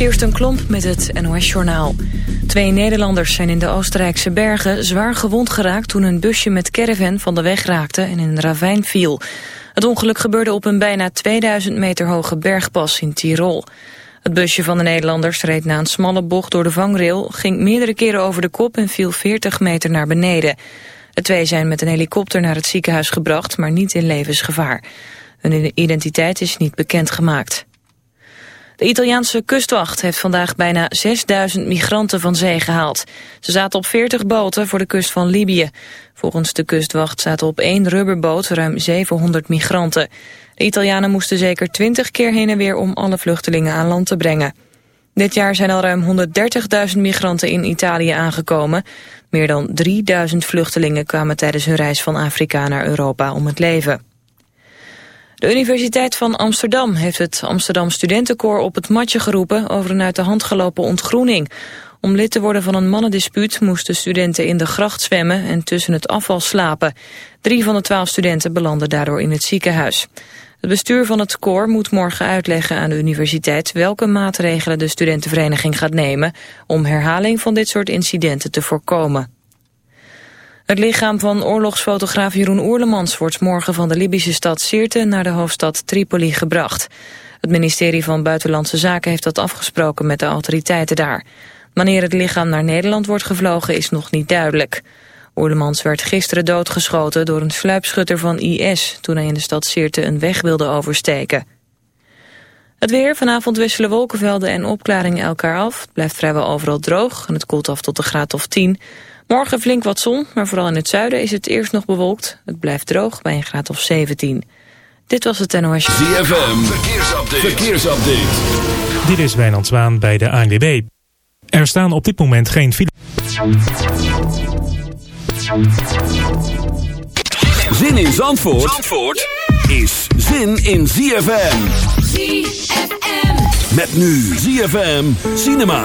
Kirsten Klomp met het NOS-journaal. Twee Nederlanders zijn in de Oostenrijkse bergen zwaar gewond geraakt... toen een busje met caravan van de weg raakte en in een ravijn viel. Het ongeluk gebeurde op een bijna 2000 meter hoge bergpas in Tirol. Het busje van de Nederlanders reed na een smalle bocht door de vangrail... ging meerdere keren over de kop en viel 40 meter naar beneden. De twee zijn met een helikopter naar het ziekenhuis gebracht... maar niet in levensgevaar. Hun identiteit is niet bekendgemaakt. De Italiaanse kustwacht heeft vandaag bijna 6000 migranten van zee gehaald. Ze zaten op 40 boten voor de kust van Libië. Volgens de kustwacht zaten op één rubberboot ruim 700 migranten. De Italianen moesten zeker 20 keer heen en weer om alle vluchtelingen aan land te brengen. Dit jaar zijn al ruim 130.000 migranten in Italië aangekomen. Meer dan 3000 vluchtelingen kwamen tijdens hun reis van Afrika naar Europa om het leven. De Universiteit van Amsterdam heeft het Amsterdam Studentenkoor op het matje geroepen over een uit de hand gelopen ontgroening. Om lid te worden van een mannendispuut moesten studenten in de gracht zwemmen en tussen het afval slapen. Drie van de twaalf studenten belanden daardoor in het ziekenhuis. Het bestuur van het koor moet morgen uitleggen aan de universiteit welke maatregelen de studentenvereniging gaat nemen om herhaling van dit soort incidenten te voorkomen. Het lichaam van oorlogsfotograaf Jeroen Oerlemans wordt morgen van de Libische stad Sirte naar de hoofdstad Tripoli gebracht. Het ministerie van Buitenlandse Zaken heeft dat afgesproken met de autoriteiten daar. Wanneer het lichaam naar Nederland wordt gevlogen is nog niet duidelijk. Oerlemans werd gisteren doodgeschoten door een sluipschutter van IS... toen hij in de stad Sirte een weg wilde oversteken. Het weer, vanavond wisselen wolkenvelden en opklaringen elkaar af. Het blijft vrijwel overal droog en het koelt af tot de graad of 10. Morgen flink wat zon, maar vooral in het zuiden is het eerst nog bewolkt. Het blijft droog bij een graad of 17. Dit was het NOS. ZFM, verkeersupdate. verkeersupdate. Dit is Wijnand Zwaan bij de ANWB. Er staan op dit moment geen files. Zin in Zandvoort, Zandvoort is zin in ZFM. ZFM. Met nu ZFM Cinema.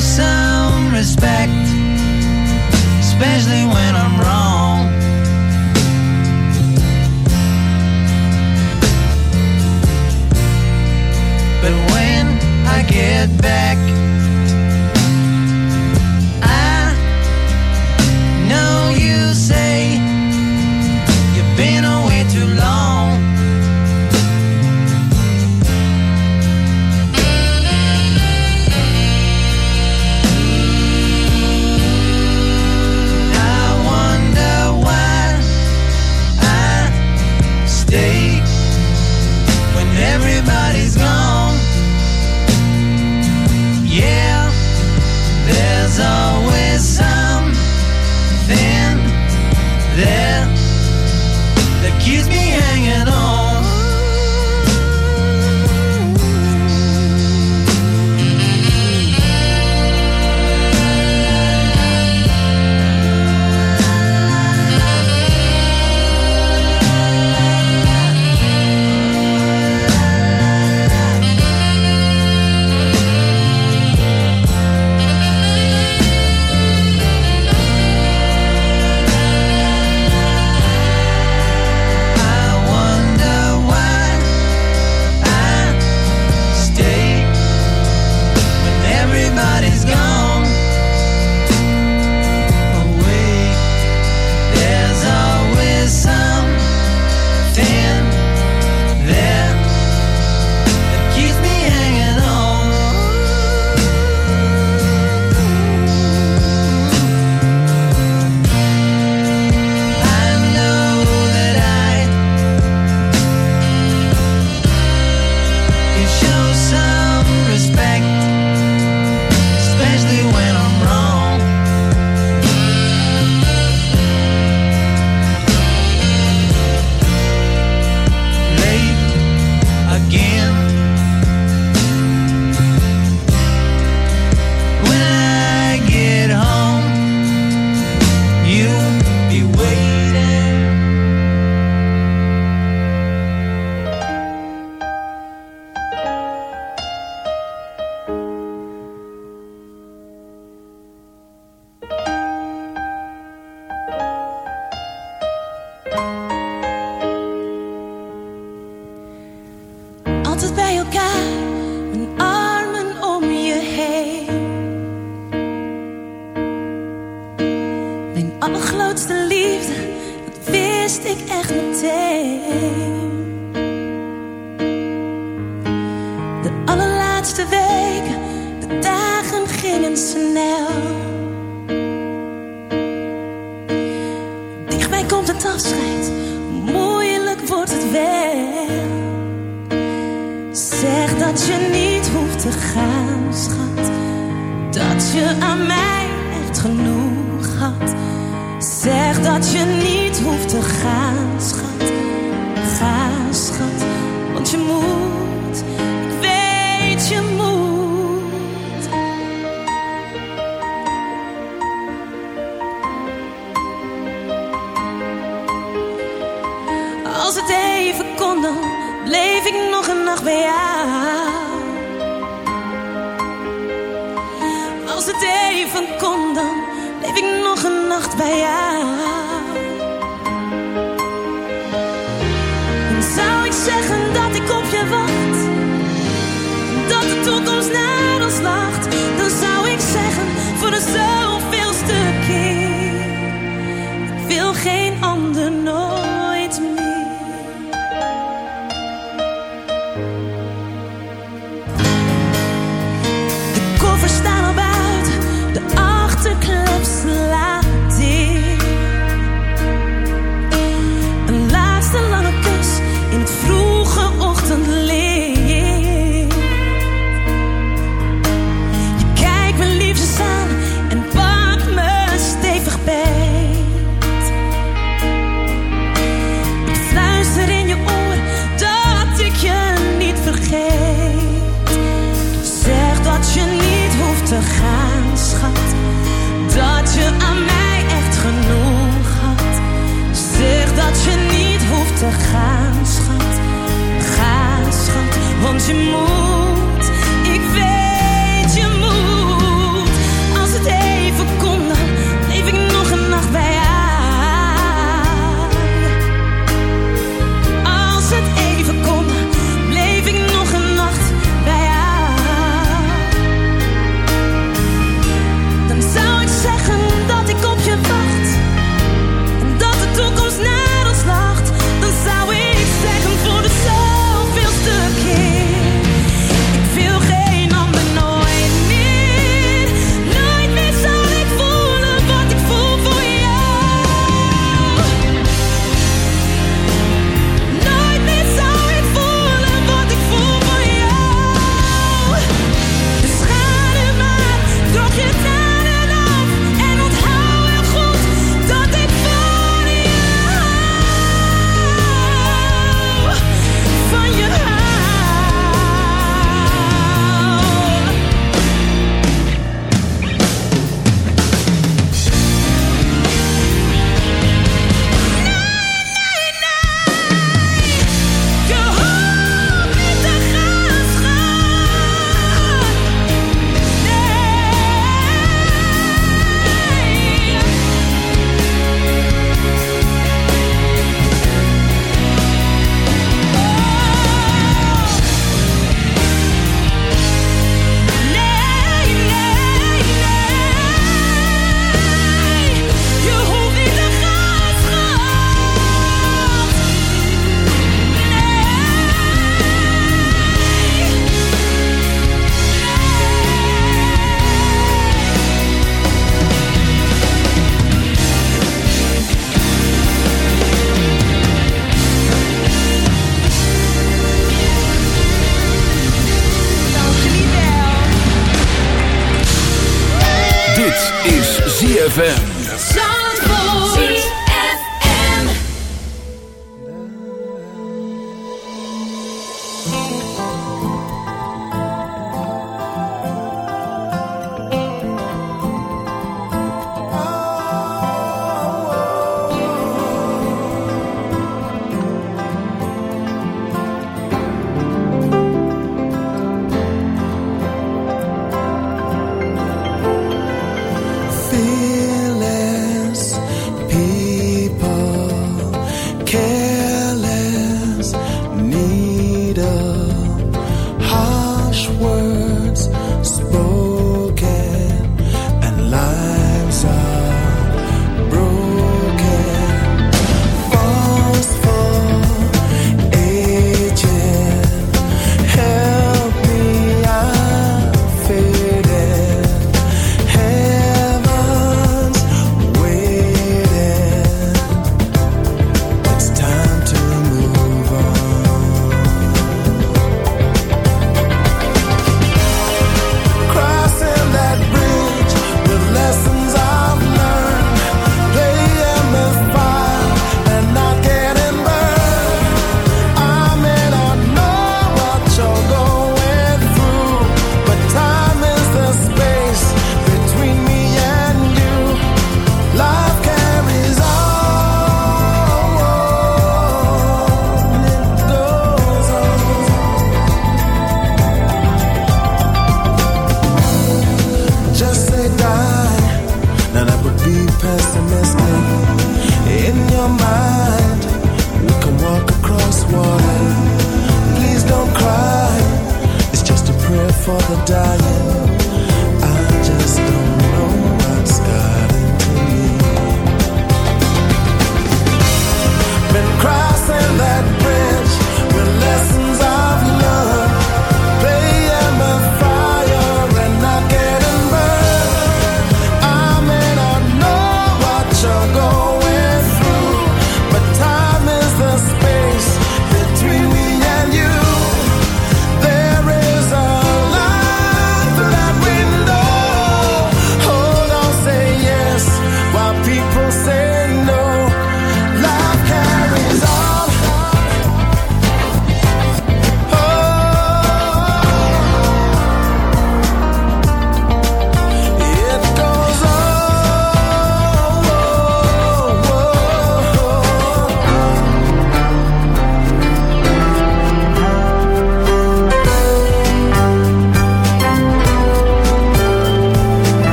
Some respect, especially when I'm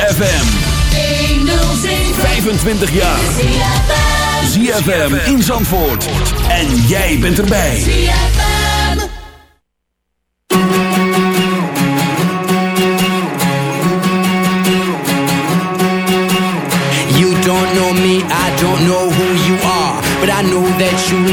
ZFM. 25 jaar. ZFM in Zandvoort. En jij bent erbij. You don't know me, I don't know who you are. But I know that you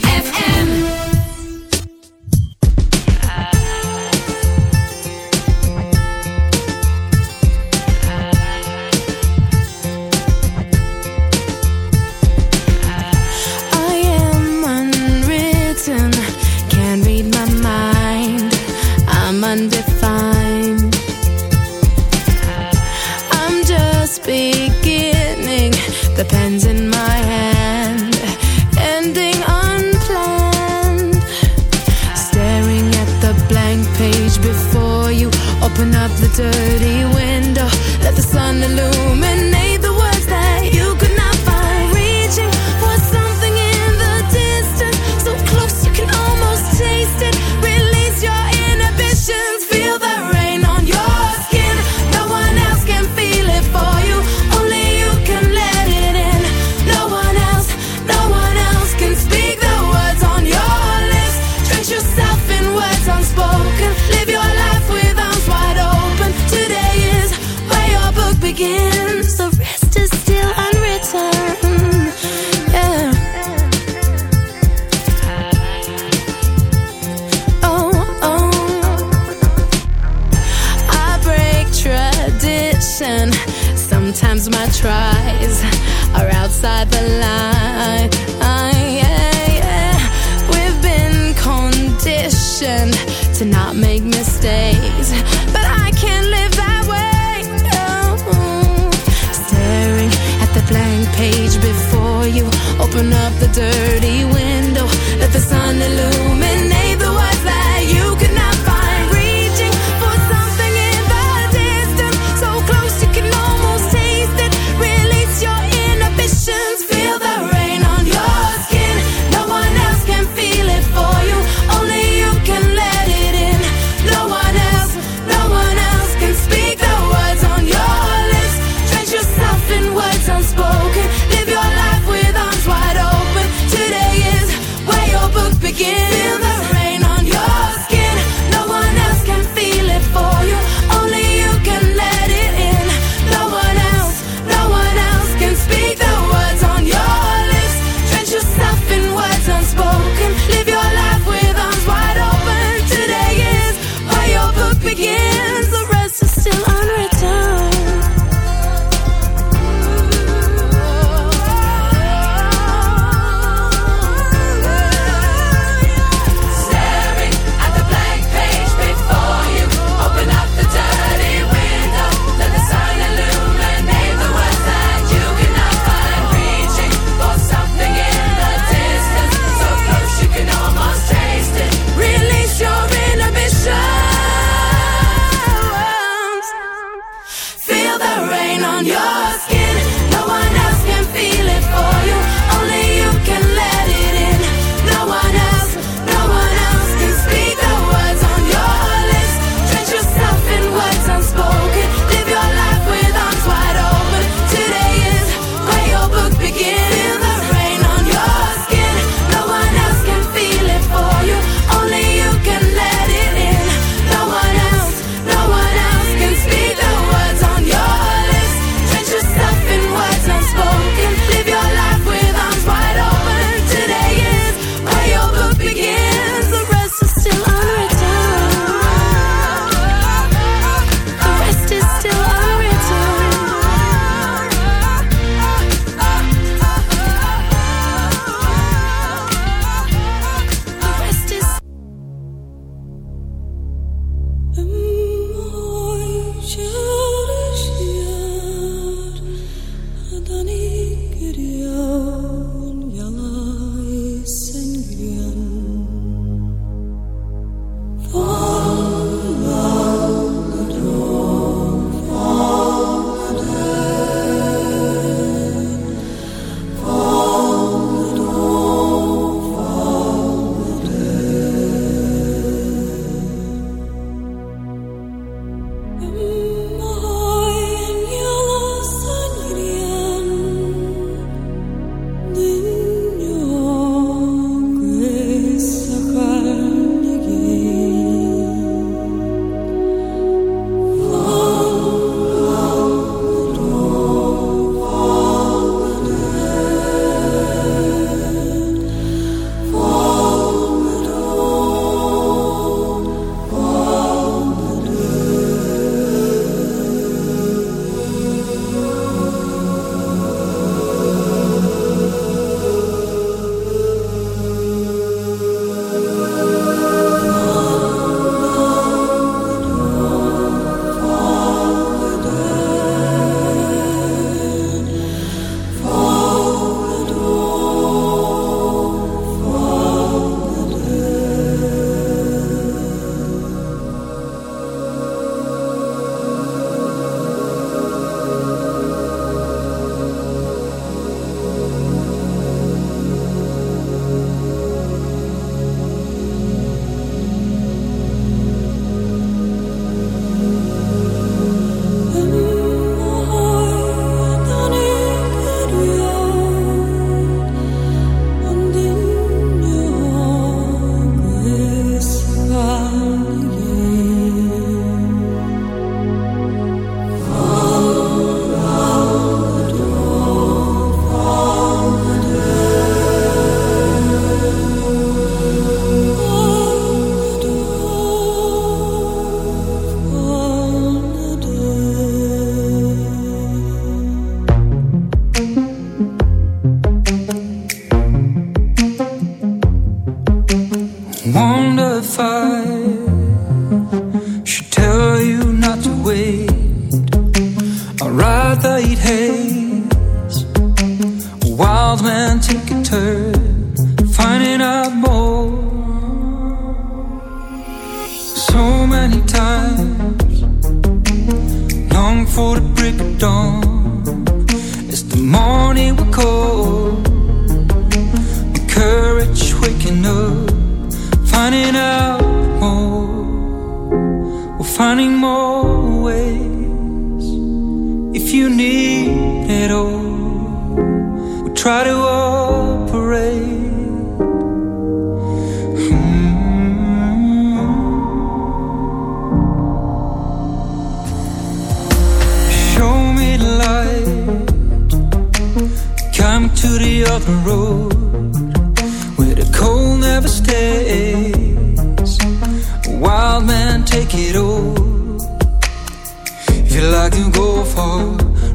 go far,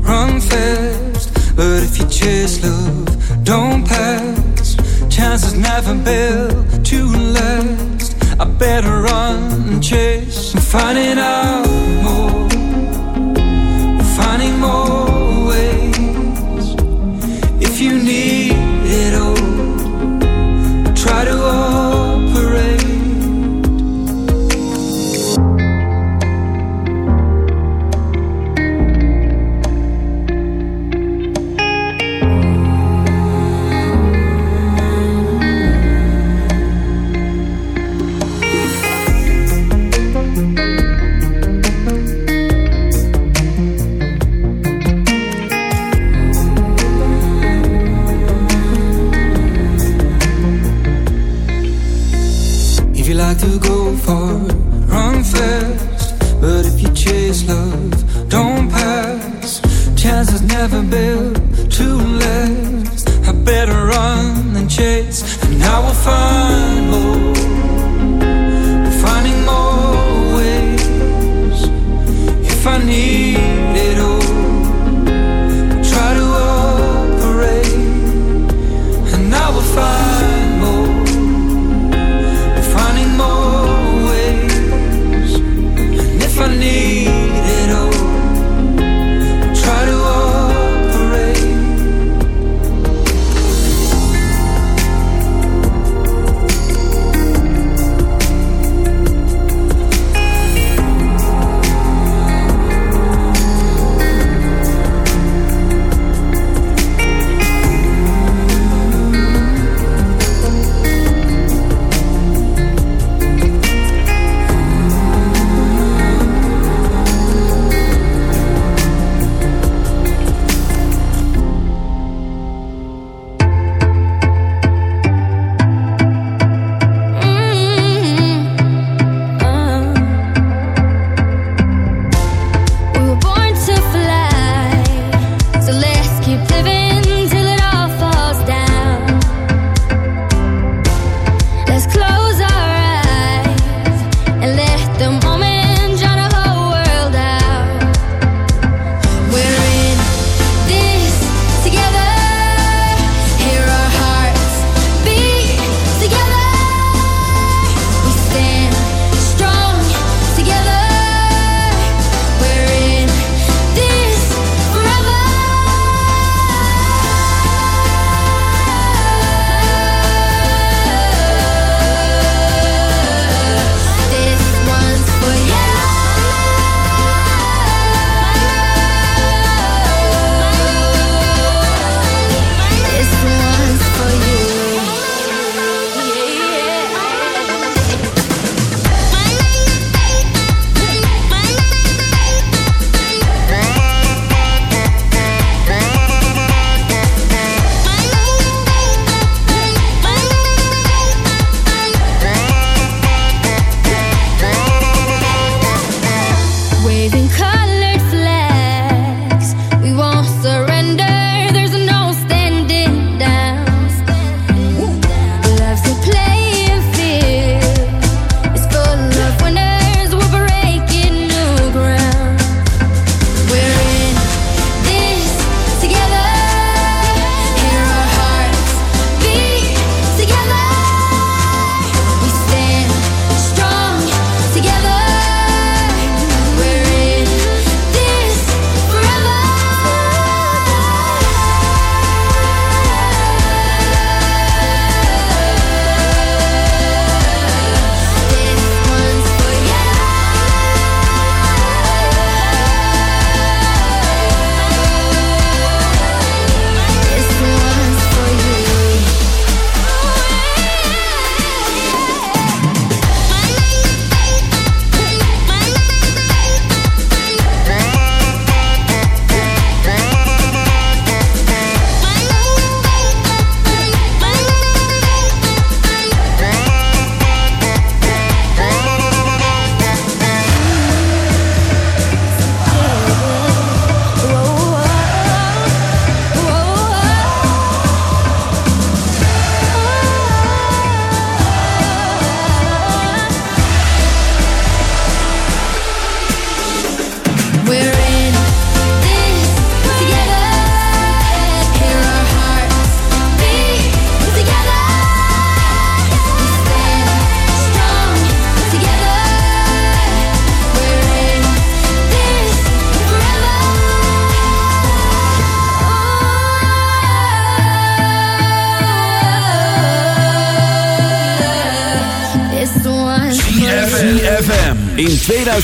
run fast. But if you chase love, don't pass. Chances never built to last. I better run and chase. I'm finding out more. Finding more. far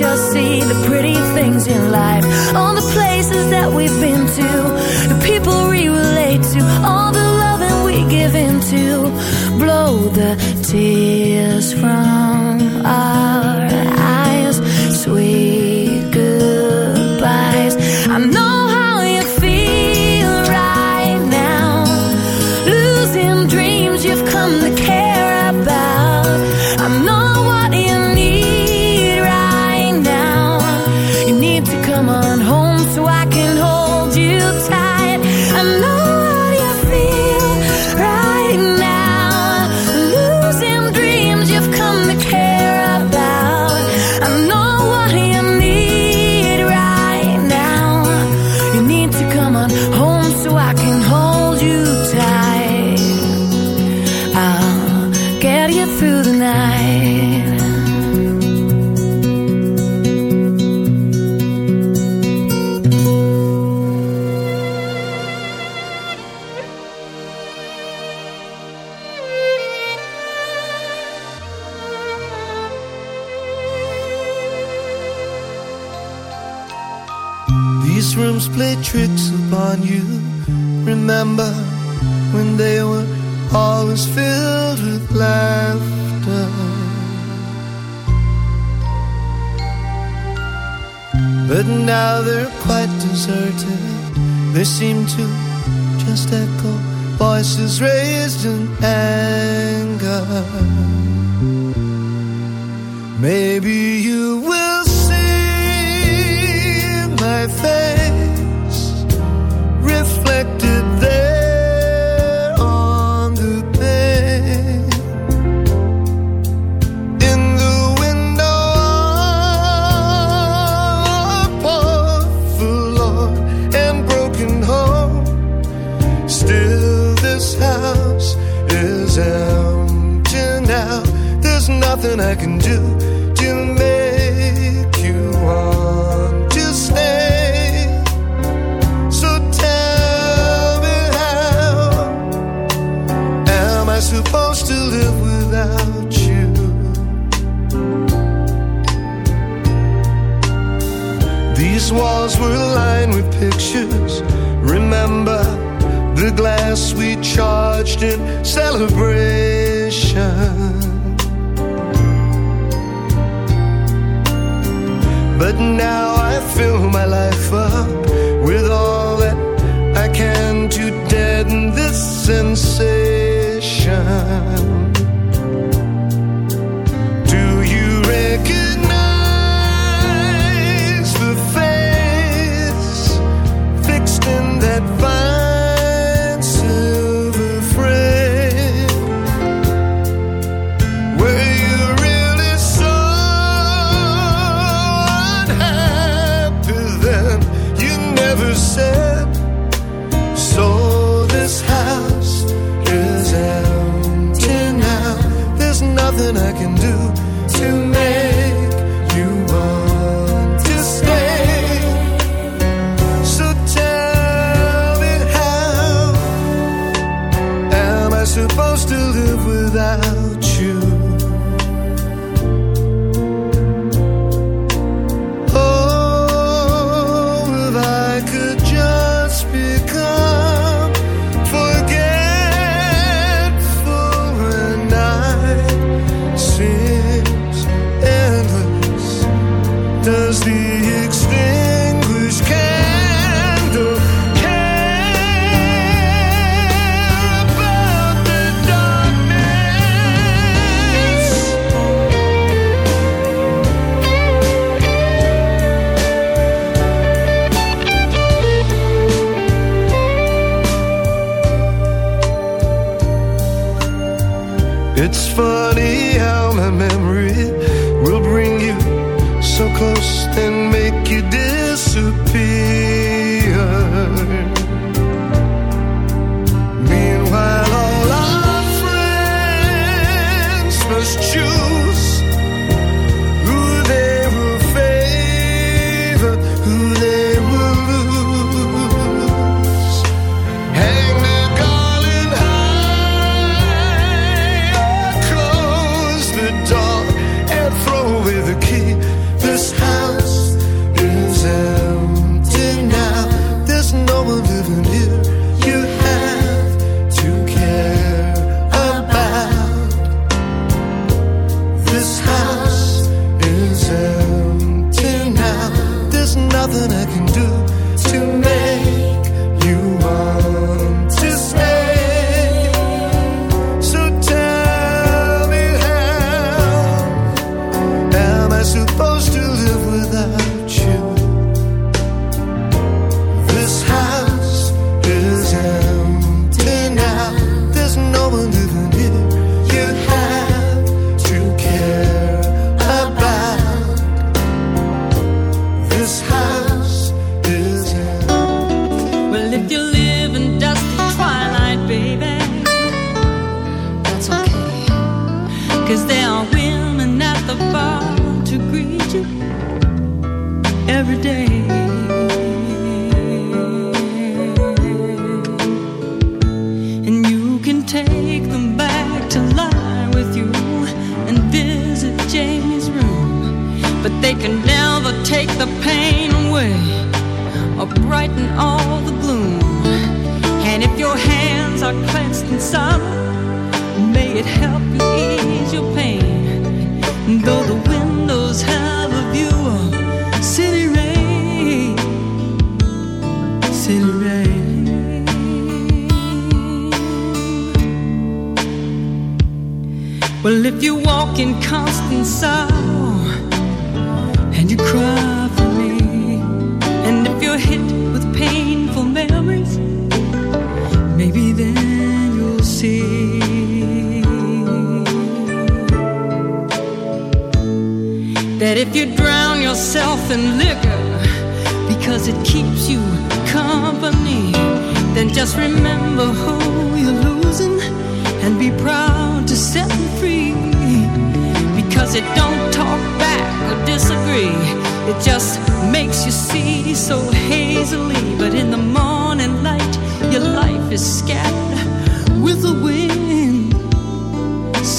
you'll see the pretty things in life, all the places that we've been to, the people we relate to, all the loving we give into. Blow the tears from our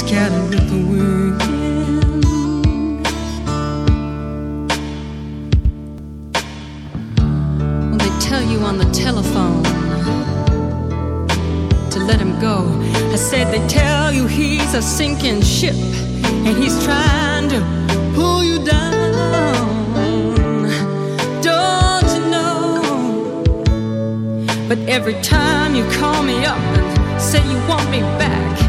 chatting with the wind. Well, they tell you on the telephone to let him go. I said they tell you he's a sinking ship and he's trying to pull you down. Don't you know? But every time you call me up and say you want me back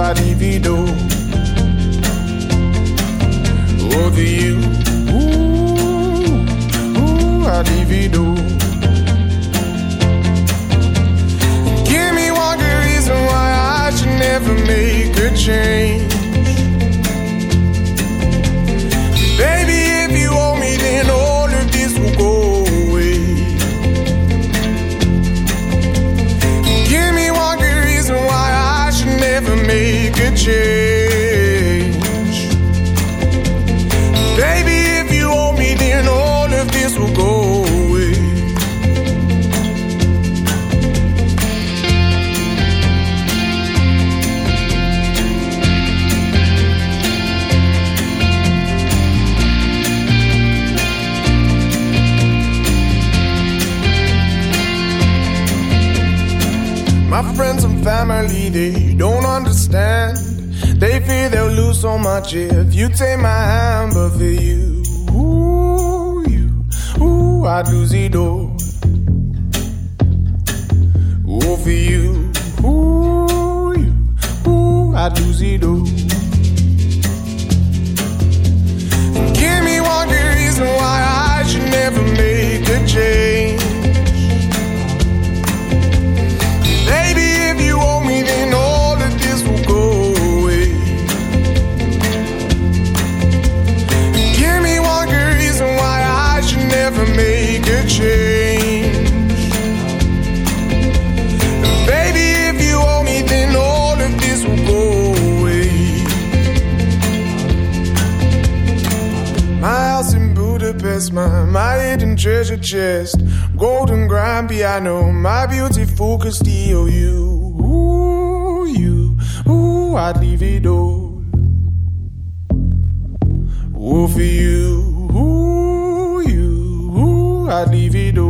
Ooh, you, ooh, I'd you, vontade. I'd leave it all. Ooh, for you, ooh, you, ooh, I'd leave it all.